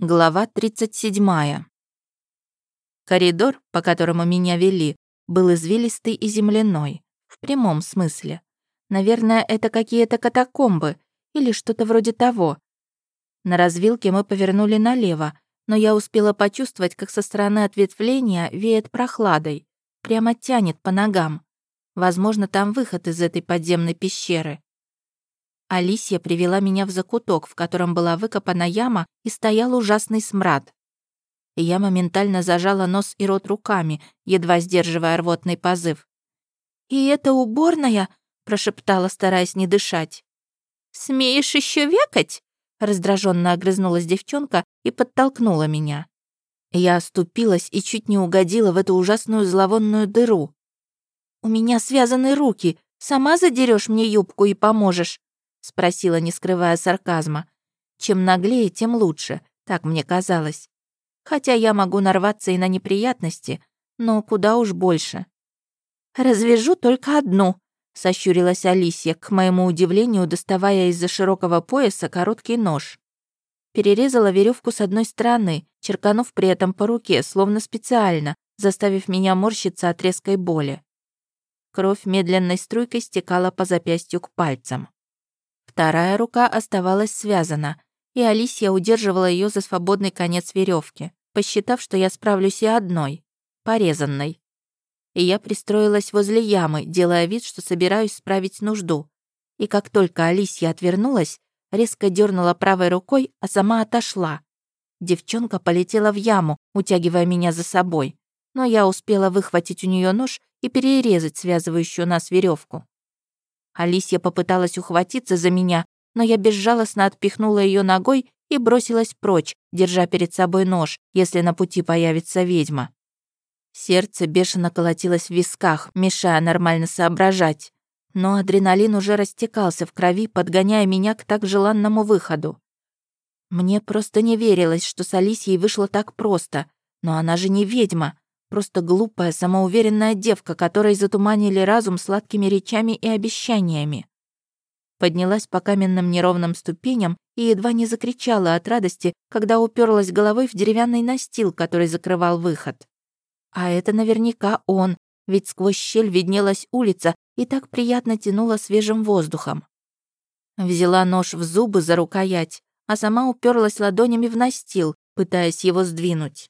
Глава 37. Коридор, по которому меня вели, был извилистый и земляной, в прямом смысле. Наверное, это какие-то катакомбы или что-то вроде того. На развилке мы повернули налево, но я успела почувствовать, как со стороны ответвления веет прохладой, прямо тянет по ногам. Возможно, там выход из этой подземной пещеры. Алисия привела меня в закуток, в котором была выкопана яма и стоял ужасный смрад. Я моментально зажала нос и рот руками, едва сдерживая рвотный позыв. «И это уборная?» — прошептала, стараясь не дышать. «Смеешь еще векать?» — раздраженно огрызнулась девчонка и подтолкнула меня. Я оступилась и чуть не угодила в эту ужасную зловонную дыру. «У меня связаны руки. Сама задерешь мне юбку и поможешь?» — спросила, не скрывая сарказма. «Чем наглее, тем лучше», так мне казалось. Хотя я могу нарваться и на неприятности, но куда уж больше. «Развяжу только одну», — сощурилась Алисия, к моему удивлению, доставая из-за широкого пояса короткий нож. Перерезала веревку с одной стороны, черканув при этом по руке, словно специально, заставив меня морщиться от резкой боли. Кровь медленной струйкой стекала по запястью к пальцам. Вторая рука оставалась связана, и Алисия удерживала ее за свободный конец веревки, посчитав, что я справлюсь и одной, порезанной. И я пристроилась возле ямы, делая вид, что собираюсь справить нужду. И как только Алисия отвернулась, резко дернула правой рукой, а сама отошла. Девчонка полетела в яму, утягивая меня за собой, но я успела выхватить у нее нож и перерезать связывающую нас веревку. Алисия попыталась ухватиться за меня, но я безжалостно отпихнула ее ногой и бросилась прочь, держа перед собой нож, если на пути появится ведьма. Сердце бешено колотилось в висках, мешая нормально соображать. Но адреналин уже растекался в крови, подгоняя меня к так желанному выходу. Мне просто не верилось, что с Алисией вышло так просто. Но она же не ведьма. Просто глупая, самоуверенная девка, которой затуманили разум сладкими речами и обещаниями. Поднялась по каменным неровным ступеням и едва не закричала от радости, когда уперлась головой в деревянный настил, который закрывал выход. А это наверняка он, ведь сквозь щель виднелась улица и так приятно тянула свежим воздухом. Взяла нож в зубы за рукоять, а сама уперлась ладонями в настил, пытаясь его сдвинуть.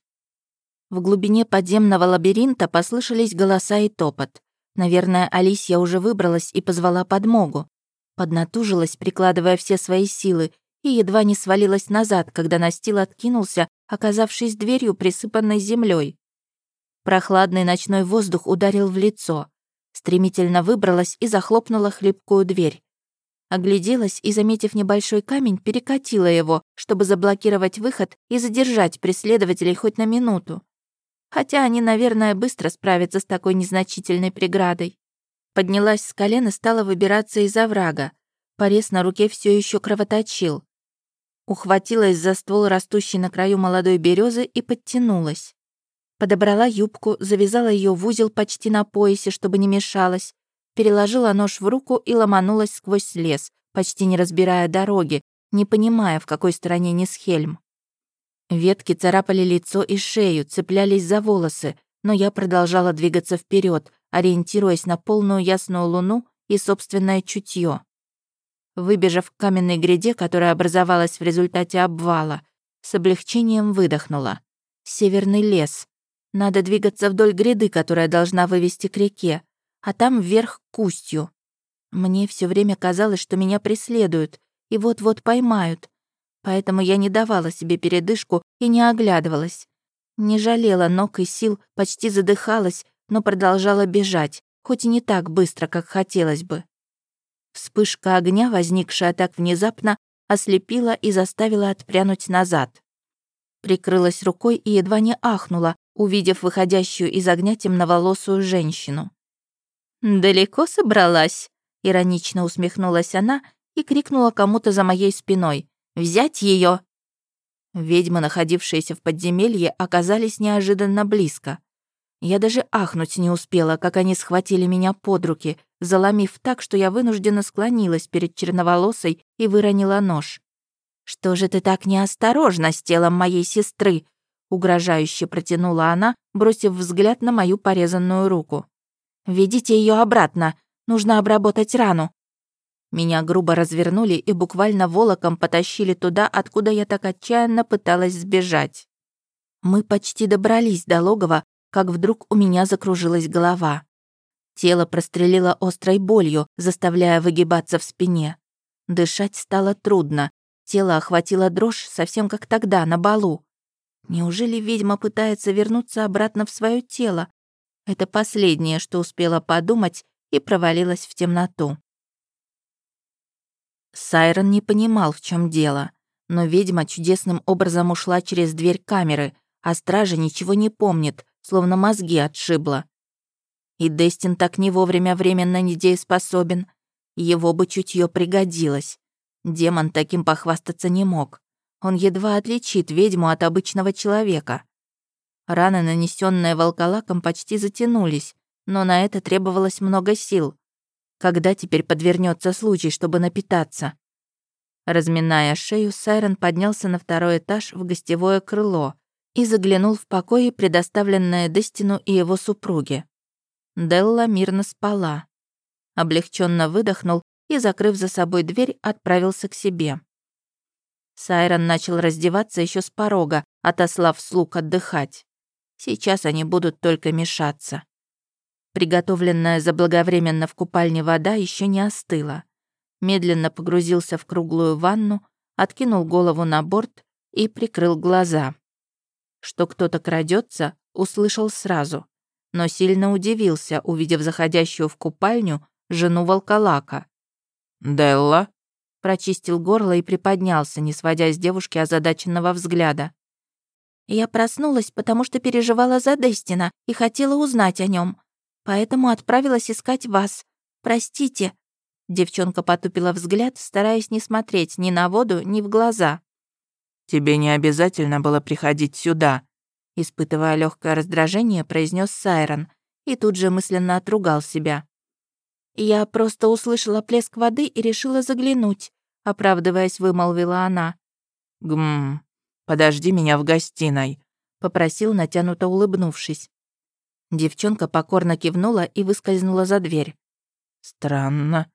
В глубине подземного лабиринта послышались голоса и топот. Наверное, Алисия уже выбралась и позвала подмогу. Поднатужилась, прикладывая все свои силы, и едва не свалилась назад, когда настил откинулся, оказавшись дверью, присыпанной землей. Прохладный ночной воздух ударил в лицо. Стремительно выбралась и захлопнула хлипкую дверь. Огляделась и, заметив небольшой камень, перекатила его, чтобы заблокировать выход и задержать преследователей хоть на минуту. Хотя они, наверное, быстро справятся с такой незначительной преградой. Поднялась с колен и стала выбираться из оврага. Порез на руке все еще кровоточил. Ухватилась за ствол, растущий на краю молодой березы, и подтянулась. Подобрала юбку, завязала ее в узел почти на поясе, чтобы не мешалась, переложила нож в руку и ломанулась сквозь лес, почти не разбирая дороги, не понимая, в какой стороне Нисхельм. Ветки царапали лицо и шею, цеплялись за волосы, но я продолжала двигаться вперед, ориентируясь на полную ясную луну и собственное чутье. Выбежав к каменной гряде, которая образовалась в результате обвала, с облегчением выдохнула. Северный лес. Надо двигаться вдоль гряды, которая должна вывести к реке, а там вверх к устью. Мне все время казалось, что меня преследуют и вот-вот поймают, поэтому я не давала себе передышку и не оглядывалась. Не жалела ног и сил, почти задыхалась, но продолжала бежать, хоть и не так быстро, как хотелось бы. Вспышка огня, возникшая так внезапно, ослепила и заставила отпрянуть назад. Прикрылась рукой и едва не ахнула, увидев выходящую из огня темноволосую женщину. «Далеко собралась?» — иронично усмехнулась она и крикнула кому-то за моей спиной. Взять ее. Ведьмы, находившиеся в подземелье, оказались неожиданно близко. Я даже ахнуть не успела, как они схватили меня под руки, заломив так, что я вынужденно склонилась перед черноволосой и выронила нож. «Что же ты так неосторожна с телом моей сестры?» угрожающе протянула она, бросив взгляд на мою порезанную руку. «Ведите ее обратно, нужно обработать рану». Меня грубо развернули и буквально волоком потащили туда, откуда я так отчаянно пыталась сбежать. Мы почти добрались до логова, как вдруг у меня закружилась голова. Тело прострелило острой болью, заставляя выгибаться в спине. Дышать стало трудно. Тело охватило дрожь, совсем как тогда, на балу. Неужели ведьма пытается вернуться обратно в свое тело? Это последнее, что успела подумать, и провалилась в темноту. Сайрон не понимал, в чем дело, но ведьма чудесным образом ушла через дверь камеры, а стража ничего не помнит, словно мозги отшибла. И Дестин так не вовремя временно недееспособен. Его бы чутье пригодилось. Демон таким похвастаться не мог. Он едва отличит ведьму от обычного человека. Раны, нанесенные волколаком, почти затянулись, но на это требовалось много сил. Когда теперь подвернется случай, чтобы напитаться? Разминая шею, Сайрон поднялся на второй этаж в гостевое крыло и заглянул в покои, предоставленное Дестину и его супруге. Делла мирно спала. Облегченно выдохнул и, закрыв за собой дверь, отправился к себе. Сайрон начал раздеваться еще с порога, отослав слуг отдыхать. Сейчас они будут только мешаться. Приготовленная заблаговременно в купальне вода еще не остыла. Медленно погрузился в круглую ванну, откинул голову на борт и прикрыл глаза. Что кто-то крадется, услышал сразу, но сильно удивился, увидев заходящую в купальню жену волколака. «Делла?» Прочистил горло и приподнялся, не сводя с девушки озадаченного взгляда. «Я проснулась, потому что переживала за Дестина и хотела узнать о нем, поэтому отправилась искать вас. Простите». Девчонка потупила взгляд, стараясь не смотреть ни на воду, ни в глаза. «Тебе не обязательно было приходить сюда», испытывая легкое раздражение, произнес Сайрон и тут же мысленно отругал себя. «Я просто услышала плеск воды и решила заглянуть», — оправдываясь, вымолвила она. «Гм, подожди меня в гостиной», — попросил, натянуто улыбнувшись. Девчонка покорно кивнула и выскользнула за дверь. «Странно.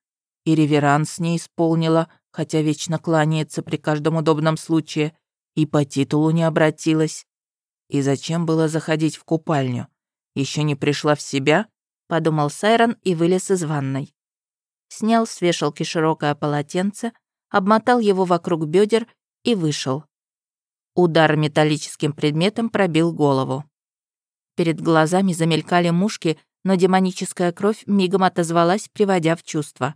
И реверанс не исполнила, хотя вечно кланяется при каждом удобном случае, и по титулу не обратилась. И зачем было заходить в купальню? Еще не пришла в себя подумал Сайрон и вылез из ванной. Снял с вешалки широкое полотенце, обмотал его вокруг бедер и вышел. Удар металлическим предметом пробил голову. Перед глазами замелькали мушки, но демоническая кровь мигом отозвалась, приводя в чувство.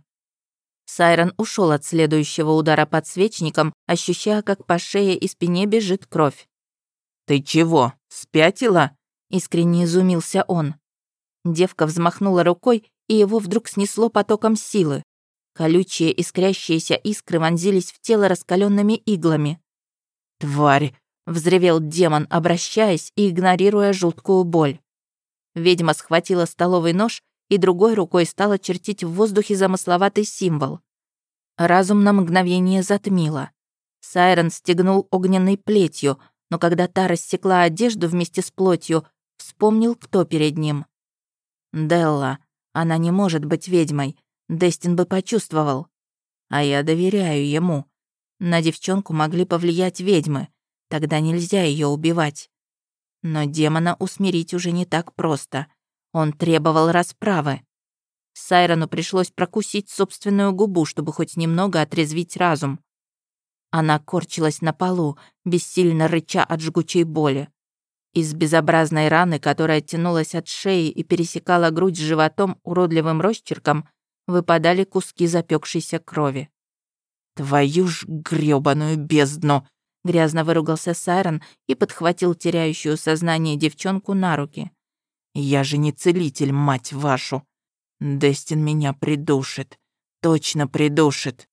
Сайрон ушел от следующего удара подсвечником, ощущая, как по шее и спине бежит кровь. «Ты чего, спятила?» — искренне изумился он. Девка взмахнула рукой, и его вдруг снесло потоком силы. Колючие искрящиеся искры вонзились в тело раскаленными иглами. «Тварь!» — взревел демон, обращаясь и игнорируя жуткую боль. Ведьма схватила столовый нож и другой рукой стала чертить в воздухе замысловатый символ. Разум на мгновение затмило. Сайрон стегнул огненной плетью, но когда та рассекла одежду вместе с плотью, вспомнил, кто перед ним. Делла. Она не может быть ведьмой. Дестин бы почувствовал. А я доверяю ему. На девчонку могли повлиять ведьмы. Тогда нельзя ее убивать. Но демона усмирить уже не так просто. Он требовал расправы. Сайрону пришлось прокусить собственную губу, чтобы хоть немного отрезвить разум. Она корчилась на полу, бессильно рыча от жгучей боли. Из безобразной раны, которая тянулась от шеи и пересекала грудь с животом уродливым росчерком, выпадали куски запекшейся крови. «Твою ж грёбаную бездну!» Грязно выругался Сайрон и подхватил теряющую сознание девчонку на руки. «Я же не целитель, мать вашу! Дестин меня придушит. Точно придушит!»